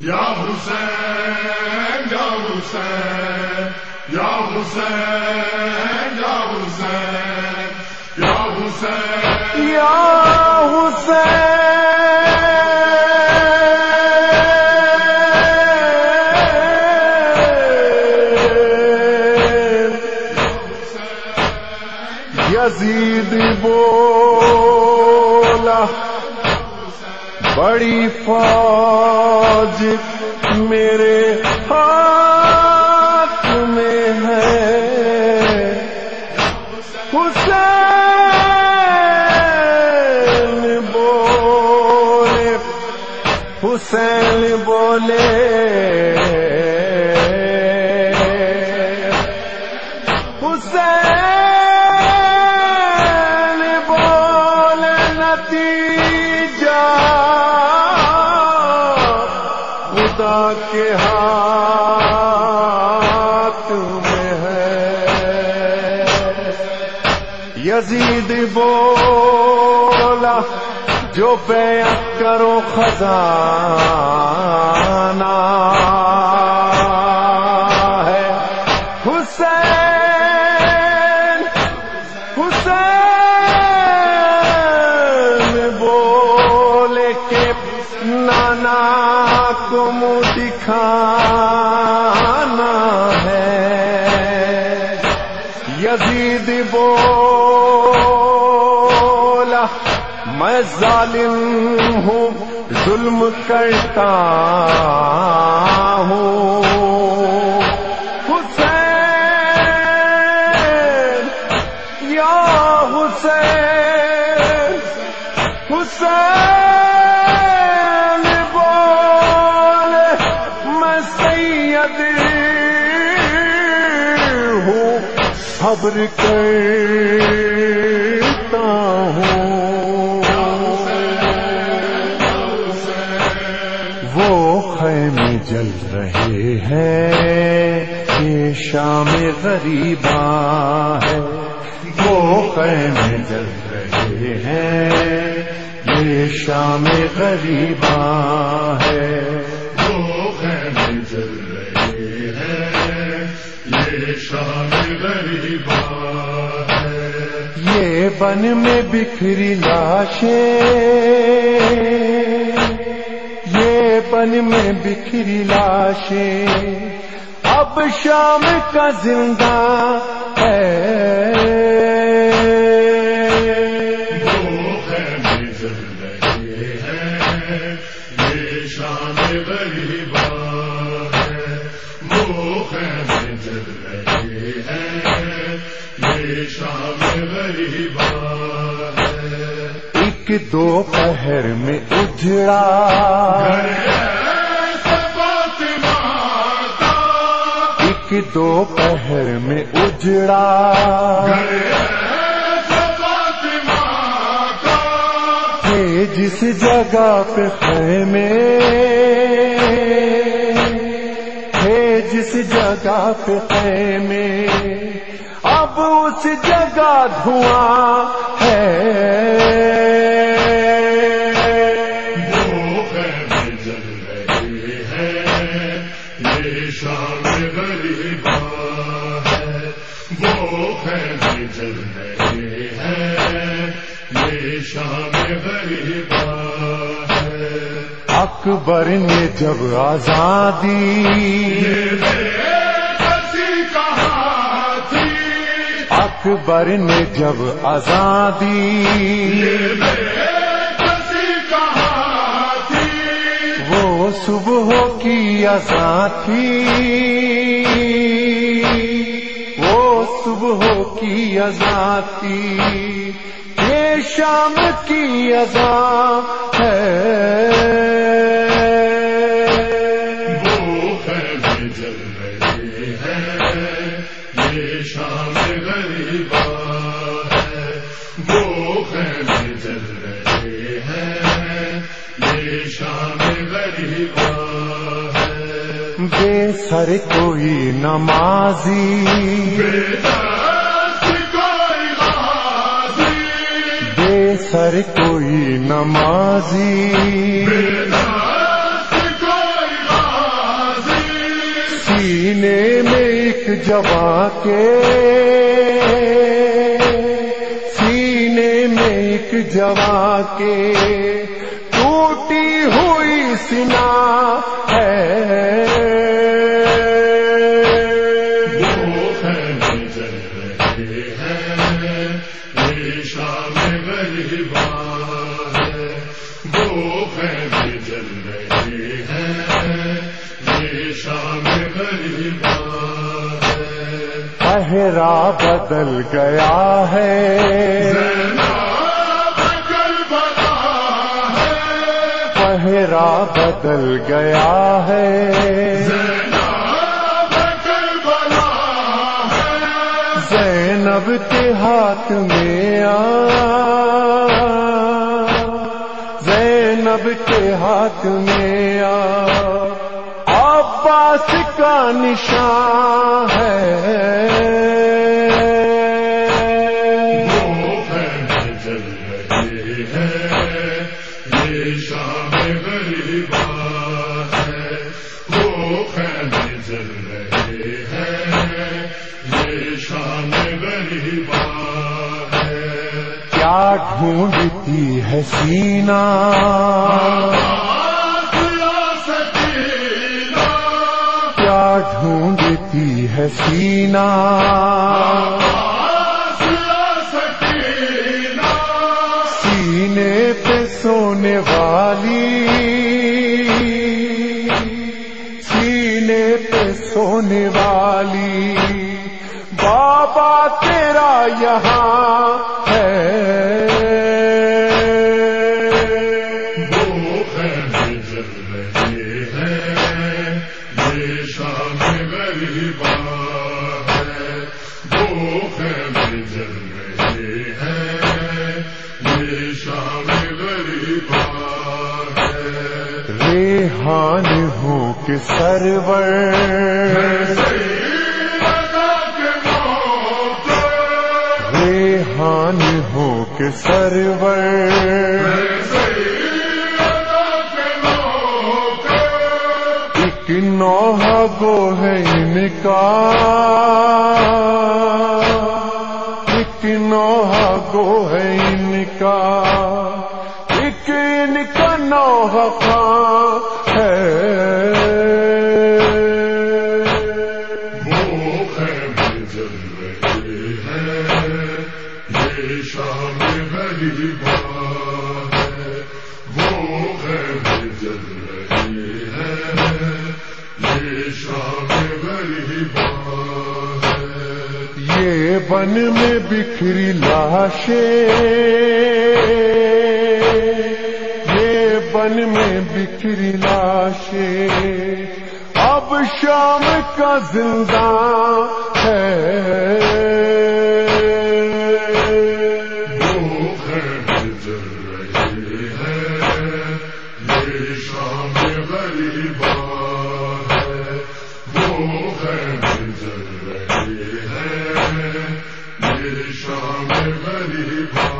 یا حسین یا حسین یا حسین یا حسین یا حسین۔ یا حسین۔ یزید بولا۔ بڑی فوج میرے خدا کے ہاتھ میں ہے۔ یزید بولا جو بیعت کرو خزانہ۔ میں ظالم ہوں، ظلم کرتا ہوں۔ حسین، یا حسین حسین بولے میں سید ہوں، صبر کرتا جل رہے ہیں، یہ شام غریباں ہے۔ وہ خیمے جل رہے ہیں، یہ شام غریباں ہے۔ وہ خیمے جل رہے ہیں، یہ شام غریبا ہے۔ یہ بن میں بکھری لاشیں۔ یہ بن میں بکھری لاشیں۔ اب شام کا زندہ ہے۔ وہ خیمے جل شام غریبا ایک دو پہر میں اجڑا۔ ایک دو پہر میں اجڑا۔ تھے جس جگہ پہ خیمے۔ تھے جس جگہ پہ خیمے۔ اب اس جگہ دھواں ہے۔ جل رہے ہیں یہ شام غریبا ہے اکبر نے جب آزادی اکبر نے جب آزادی وہ صبح کی ازاں تھی صبح کی ازاں تھی یہ شام کی ازاں ہے۔ شام غریبا ہے وہ خیمے جل رہے ہیں یہ شام غریبا ہے بے سر کوئی نمازی کوئی سر کوئی نمازی۔ سینے میں ایک جبا کے۔ سینے میں ایک جبا کے۔ ٹوٹی ہوئی سنا ہے پہرا بدل گیا ہے۔ زینب کربلا ہے پہرا بدل گیا ہے زینب ہے۔ زینب کے ہاتھ میں آ۔ زینب کے ہاتھ میں آ۔ عباس کا نشان۔ کیا ڈھونڈتی ہے سینا؟ کیا ڈھونڈتی ہے سینا؟ سینے پہ سونے والی۔ شام غریبا ہے ریحان ہو کے سرور۔ ریحان ہو کے سرور۔ ایک نوحہ گو ہے ان کا ہے یہ بن میں بکھری لاشیں۔ یہ بن میں بکھری لاشیں۔ اب شام کا زندان ہے۔ یہ شام غریبا ہے۔ وہ خیمے شام غریبا